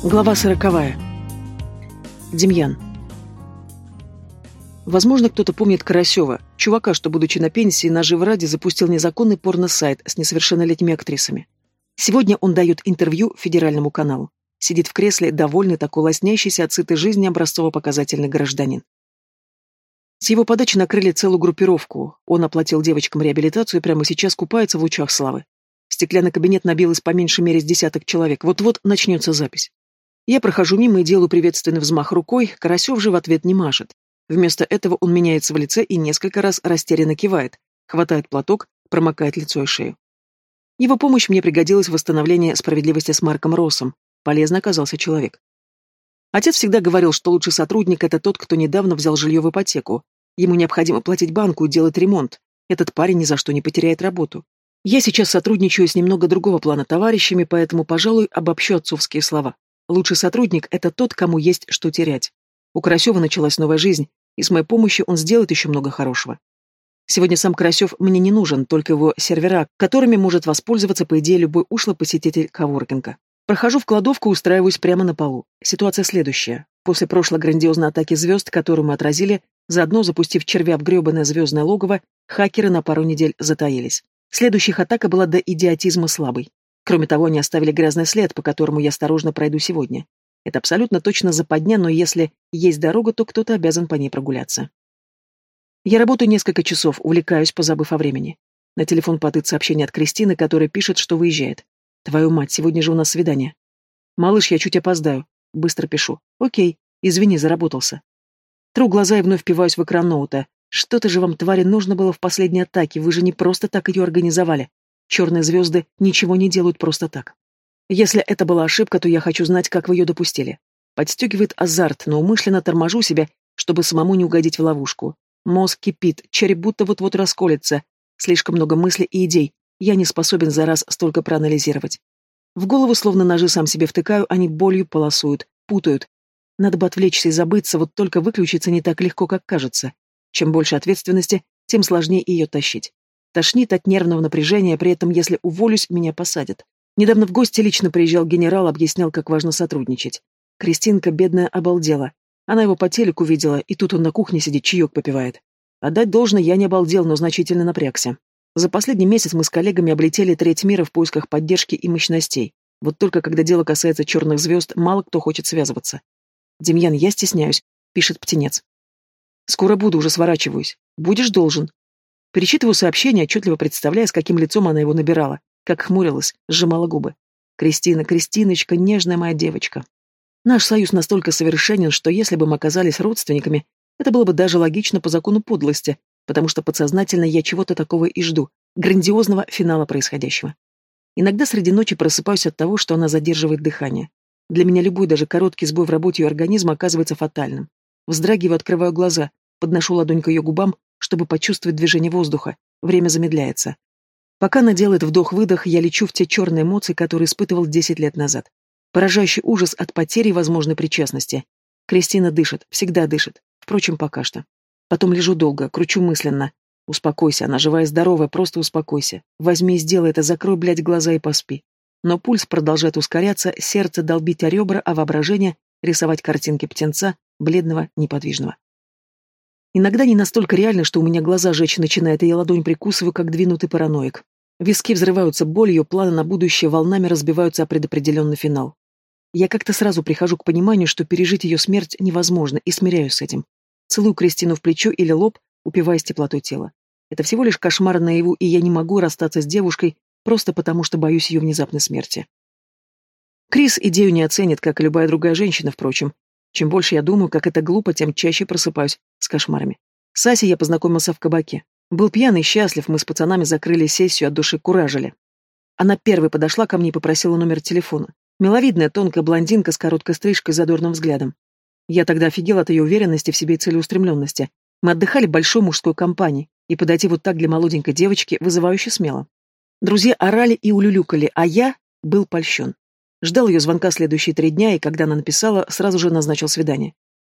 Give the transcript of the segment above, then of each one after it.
Глава сороковая. Демьян. Возможно, кто-то помнит Карасева, чувака, что, будучи на пенсии, нажив ради запустил незаконный порно-сайт с несовершеннолетними актрисами. Сегодня он дает интервью федеральному каналу. Сидит в кресле, довольный такой лоснящийся от сытой жизни образцово-показательный гражданин. С его подачи накрыли целую группировку. Он оплатил девочкам реабилитацию и прямо сейчас купается в лучах славы. Стеклянный кабинет набилось по меньшей мере с десяток человек. Вот-вот начнется запись. Я прохожу мимо и делаю приветственный взмах рукой, Карасев же в ответ не машет. Вместо этого он меняется в лице и несколько раз растерянно кивает, хватает платок, промокает лицо и шею. Его помощь мне пригодилась в восстановлении справедливости с Марком Россом. Полезно оказался человек. Отец всегда говорил, что лучший сотрудник – это тот, кто недавно взял жилье в ипотеку. Ему необходимо платить банку и делать ремонт. Этот парень ни за что не потеряет работу. Я сейчас сотрудничаю с немного другого плана товарищами, поэтому, пожалуй, обобщу отцовские слова. Лучший сотрудник – это тот, кому есть что терять. У Карасева началась новая жизнь, и с моей помощью он сделает еще много хорошего. Сегодня сам Карасев мне не нужен, только его сервера, которыми может воспользоваться, по идее, любой ушлый посетитель коворкинга. Прохожу в кладовку, устраиваюсь прямо на полу. Ситуация следующая. После прошлой грандиозной атаки звезд, которую мы отразили, заодно запустив червя в гребаное звездное логово, хакеры на пару недель затаились. Следующая атака была до идиотизма слабой. Кроме того, они оставили грязный след, по которому я осторожно пройду сегодня. Это абсолютно точно западня, но если есть дорога, то кто-то обязан по ней прогуляться. Я работаю несколько часов, увлекаюсь, позабыв о времени. На телефон падает сообщение от Кристины, которая пишет, что выезжает. Твою мать, сегодня же у нас свидание. Малыш, я чуть опоздаю. Быстро пишу. Окей, извини, заработался. Тру глаза и вновь впиваюсь в экран ноута. Что-то же вам, твари, нужно было в последней атаке, вы же не просто так ее организовали. Черные звезды ничего не делают просто так. Если это была ошибка, то я хочу знать, как вы ее допустили. Подстегивает азарт, но умышленно торможу себя, чтобы самому не угодить в ловушку. Мозг кипит, череп будто вот-вот расколется. Слишком много мыслей и идей. Я не способен за раз столько проанализировать. В голову словно ножи сам себе втыкаю, они болью полосуют, путают. Надо бы отвлечься и забыться, вот только выключиться не так легко, как кажется. Чем больше ответственности, тем сложнее ее тащить. Тошнит от нервного напряжения, при этом, если уволюсь, меня посадят. Недавно в гости лично приезжал генерал, объяснял, как важно сотрудничать. Кристинка, бедная, обалдела. Она его по телеку видела, и тут он на кухне сидит, чаек попивает. Отдать должное, я не обалдел, но значительно напрягся. За последний месяц мы с коллегами облетели треть мира в поисках поддержки и мощностей. Вот только когда дело касается черных звезд, мало кто хочет связываться. «Демьян, я стесняюсь», — пишет птенец. «Скоро буду, уже сворачиваюсь. Будешь должен. Перечитываю сообщение, отчетливо представляя, с каким лицом она его набирала, как хмурилась, сжимала губы. «Кристина, Кристиночка, нежная моя девочка». Наш союз настолько совершенен, что если бы мы оказались родственниками, это было бы даже логично по закону подлости, потому что подсознательно я чего-то такого и жду, грандиозного финала происходящего. Иногда среди ночи просыпаюсь от того, что она задерживает дыхание. Для меня любой, даже короткий сбой в работе ее организма оказывается фатальным. Вздрагиваю, открываю глаза, подношу ладонь к ее губам, чтобы почувствовать движение воздуха. Время замедляется. Пока она делает вдох-выдох, я лечу в те черные эмоции, которые испытывал 10 лет назад. Поражающий ужас от потери возможной причастности. Кристина дышит, всегда дышит. Впрочем, пока что. Потом лежу долго, кручу мысленно. Успокойся, она живая и здоровая, просто успокойся. Возьми и сделай это, закрой, блядь, глаза и поспи. Но пульс продолжает ускоряться, сердце долбить о ребра, а воображение рисовать картинки птенца, бледного, неподвижного. Иногда не настолько реально, что у меня глаза жечь начинает, и я ладонь прикусываю, как двинутый параноик. Виски взрываются болью, планы на будущее волнами разбиваются о предопределенный финал. Я как-то сразу прихожу к пониманию, что пережить ее смерть невозможно, и смиряюсь с этим. Целую Кристину в плечо или лоб, упиваясь теплотой тела. Это всего лишь кошмар наяву, и я не могу расстаться с девушкой просто потому, что боюсь ее внезапной смерти. Крис идею не оценит, как и любая другая женщина, впрочем, чем больше я думаю, как это глупо, тем чаще просыпаюсь с кошмарами. С Асей я познакомился в кабаке. Был пьяный, счастлив, мы с пацанами закрыли сессию, от души куражили. Она первой подошла ко мне и попросила номер телефона. Миловидная, тонкая блондинка с короткой стрижкой и задорным взглядом. Я тогда офигел от ее уверенности в себе и целеустремленности. Мы отдыхали большой мужской компании, и подойти вот так для молоденькой девочки вызывающе смело. Друзья орали и улюлюкали, а я был польщен. Ждал ее звонка следующие три дня, и когда она написала, сразу же назначил свидание.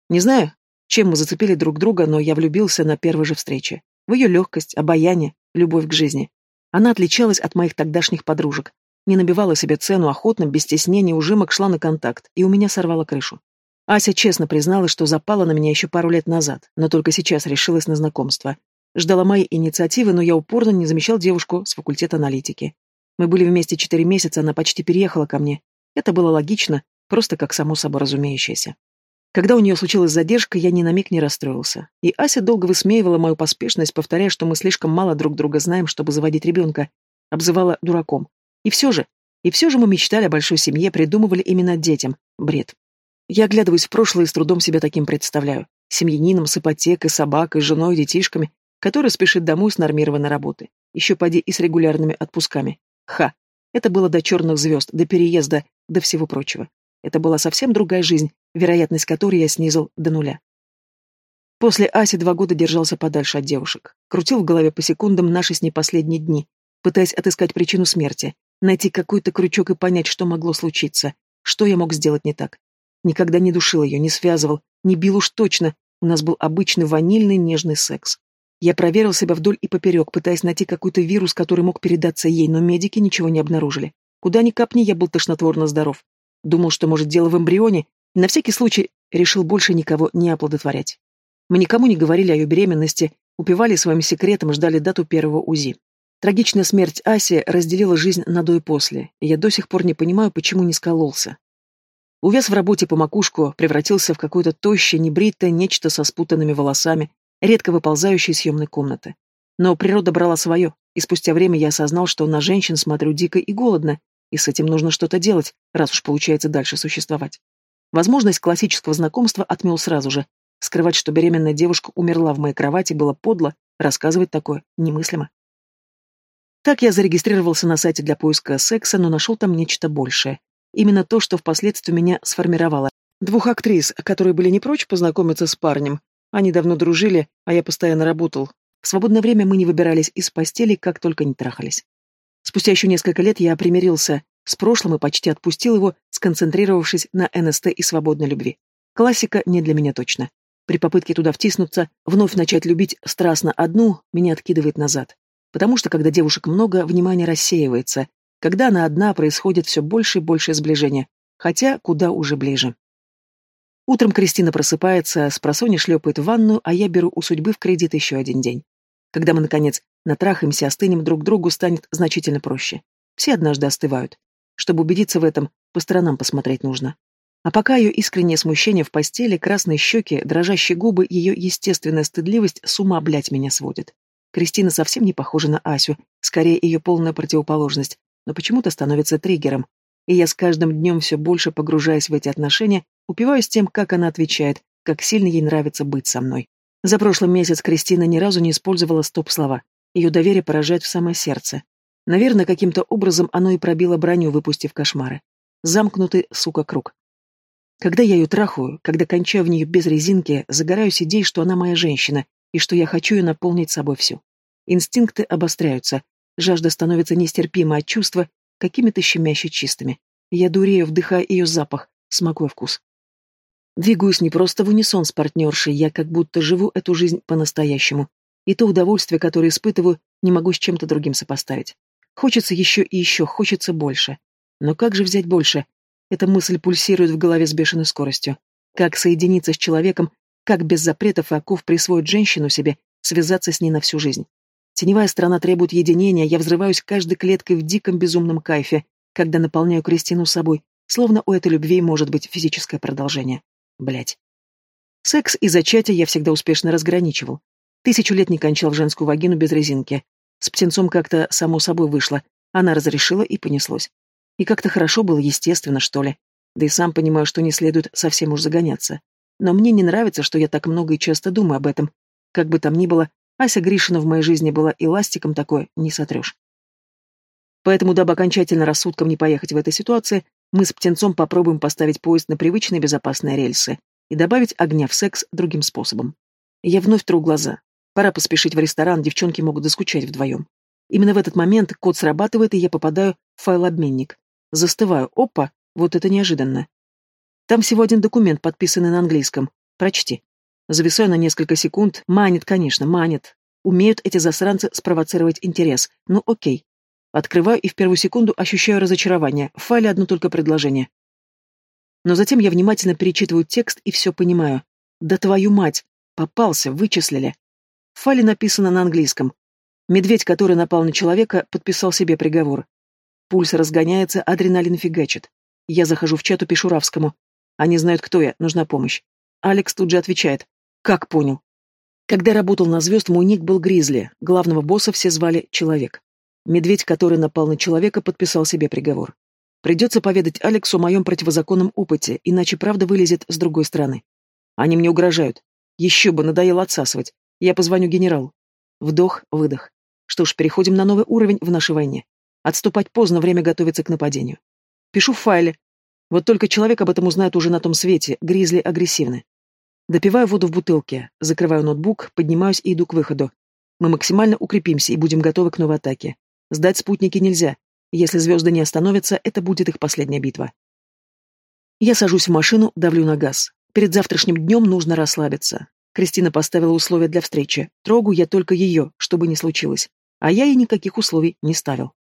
Не знаю, чем мы зацепили друг друга, но я влюбился на первой же встрече. В ее легкость, обаяние, любовь к жизни. Она отличалась от моих тогдашних подружек. Не набивала себе цену охотно, без стеснения, ужимок шла на контакт, и у меня сорвала крышу. Ася честно призналась, что запала на меня еще пару лет назад, но только сейчас решилась на знакомство. Ждала моей инициативы, но я упорно не замечал девушку с факультета аналитики. Мы были вместе четыре месяца, она почти переехала ко мне. Это было логично, просто как само собой разумеющееся. Когда у нее случилась задержка, я ни на миг не расстроился. И Ася долго высмеивала мою поспешность, повторяя, что мы слишком мало друг друга знаем, чтобы заводить ребенка. Обзывала дураком. И все же, и все же мы мечтали о большой семье, придумывали именно детям. Бред. Я оглядываюсь в прошлое и с трудом себя таким представляю. Семьянином с ипотекой, собакой, женой, детишками, который спешит домой с нормированной работы. Еще поди и с регулярными отпусками. Ха. Это было до черных звезд, до переезда, до всего прочего. Это была совсем другая жизнь, вероятность которой я снизил до нуля. После Аси два года держался подальше от девушек. Крутил в голове по секундам наши с ней последние дни, пытаясь отыскать причину смерти, найти какой-то крючок и понять, что могло случиться, что я мог сделать не так. Никогда не душил ее, не связывал, не бил уж точно, у нас был обычный ванильный нежный секс. Я проверил себя вдоль и поперек, пытаясь найти какой-то вирус, который мог передаться ей, но медики ничего не обнаружили. Куда ни капни, я был тошнотворно здоров. Думал, что, может, дело в эмбрионе, и на всякий случай решил больше никого не оплодотворять. Мы никому не говорили о ее беременности, упивали своим секретом, ждали дату первого УЗИ. Трагичная смерть Аси разделила жизнь на до и после, и я до сих пор не понимаю, почему не скололся. Увяз в работе по макушку, превратился в какое-то тощее, небритое нечто со спутанными волосами, редко выползающее из съемной комнаты. Но природа брала свое, и спустя время я осознал, что на женщин смотрю дико и голодно, и с этим нужно что-то делать, раз уж получается дальше существовать. Возможность классического знакомства отмел сразу же. Скрывать, что беременная девушка умерла в моей кровати, было подло, рассказывать такое немыслимо. Так я зарегистрировался на сайте для поиска секса, но нашел там нечто большее. Именно то, что впоследствии меня сформировало. Двух актрис, которые были не прочь познакомиться с парнем. Они давно дружили, а я постоянно работал. В свободное время мы не выбирались из постели, как только не трахались. Спустя еще несколько лет я примирился с прошлым и почти отпустил его, сконцентрировавшись на НСТ и свободной любви. Классика не для меня точно. При попытке туда втиснуться, вновь начать любить страстно одну, меня откидывает назад. Потому что, когда девушек много, внимание рассеивается. Когда она одна, происходит все больше и больше сближения. Хотя куда уже ближе. Утром Кристина просыпается, с просони шлепает в ванную, а я беру у судьбы в кредит еще один день. Когда мы, наконец, натрахаемся, остынем друг другу, станет значительно проще. Все однажды остывают. Чтобы убедиться в этом, по сторонам посмотреть нужно. А пока ее искреннее смущение в постели, красные щеки, дрожащие губы, ее естественная стыдливость с ума, блять, меня сводит. Кристина совсем не похожа на Асю, скорее ее полная противоположность, но почему-то становится триггером. И я с каждым днем все больше погружаясь в эти отношения, упиваюсь тем, как она отвечает, как сильно ей нравится быть со мной. За прошлый месяц Кристина ни разу не использовала стоп-слова. Ее доверие поражает в самое сердце. Наверное, каким-то образом оно и пробило броню, выпустив кошмары. Замкнутый, сука, круг. Когда я ее трахаю, когда кончаю в нее без резинки, загораюсь идеей, что она моя женщина, и что я хочу ее наполнить собой всю. Инстинкты обостряются, жажда становится нестерпимой, а чувства какими-то щемяще чистыми. Я дурею, вдыхая ее запах, смакуя вкус. Двигаюсь не просто в унисон с партнершей, я как будто живу эту жизнь по-настоящему. И то удовольствие, которое испытываю, не могу с чем-то другим сопоставить. Хочется еще и еще, хочется больше. Но как же взять больше? Эта мысль пульсирует в голове с бешеной скоростью. Как соединиться с человеком, как без запретов и оков присвоить женщину себе, связаться с ней на всю жизнь. Теневая сторона требует единения, я взрываюсь каждой клеткой в диком безумном кайфе, когда наполняю Кристину собой, словно у этой любви может быть физическое продолжение. Блять. Секс и зачатие я всегда успешно разграничивал. Тысячу лет не кончал в женскую вагину без резинки. С птенцом как-то само собой вышло. Она разрешила и понеслось. И как-то хорошо было, естественно, что ли. Да и сам понимаю, что не следует совсем уж загоняться. Но мне не нравится, что я так много и часто думаю об этом. Как бы там ни было, Ася Гришина в моей жизни была и ластиком такое не сотрешь. Поэтому, дабы окончательно рассудком не поехать в этой ситуации, мы с птенцом попробуем поставить поезд на привычные безопасные рельсы и добавить огня в секс другим способом. Я вновь тру глаза. Пора поспешить в ресторан, девчонки могут заскучать вдвоем. Именно в этот момент код срабатывает, и я попадаю в файлообменник. Застываю. Опа, вот это неожиданно. Там всего один документ, подписанный на английском. Прочти. Зависаю на несколько секунд. Манит, конечно, манит. Умеют эти засранцы спровоцировать интерес. Ну окей. Открываю и в первую секунду ощущаю разочарование. В файле одно только предложение. Но затем я внимательно перечитываю текст и все понимаю. Да твою мать! Попался, вычислили. В файле написано на английском. Медведь, который напал на человека, подписал себе приговор. Пульс разгоняется, адреналин фигачит. Я захожу в чат и пишу. Они знают, кто я, нужна помощь. Алекс тут же отвечает. Как понял? Когда работал на звезд, мой ник был Гризли, главного босса все звали Человек. Медведь, который напал на человека, подписал себе приговор. Придется поведать Алексу о моем противозаконном опыте, иначе правда вылезет с другой стороны. Они мне угрожают. Еще бы, надоело отсасывать. Я позвоню генералу. Вдох, выдох. Что ж, переходим на новый уровень в нашей войне. Отступать поздно, время готовится к нападению. Пишу в файле. Вот только человек об этом узнает уже на том свете, гризли агрессивны. Допиваю воду в бутылке, закрываю ноутбук, поднимаюсь и иду к выходу. Мы максимально укрепимся и будем готовы к новой атаке. Сдать спутники нельзя. Если звезды не остановятся, это будет их последняя битва. Я сажусь в машину, давлю на газ. Перед завтрашним днем нужно расслабиться. Кристина поставила условия для встречи. Трогаю я только ее, чтобы не случилось. А я ей никаких условий не ставил.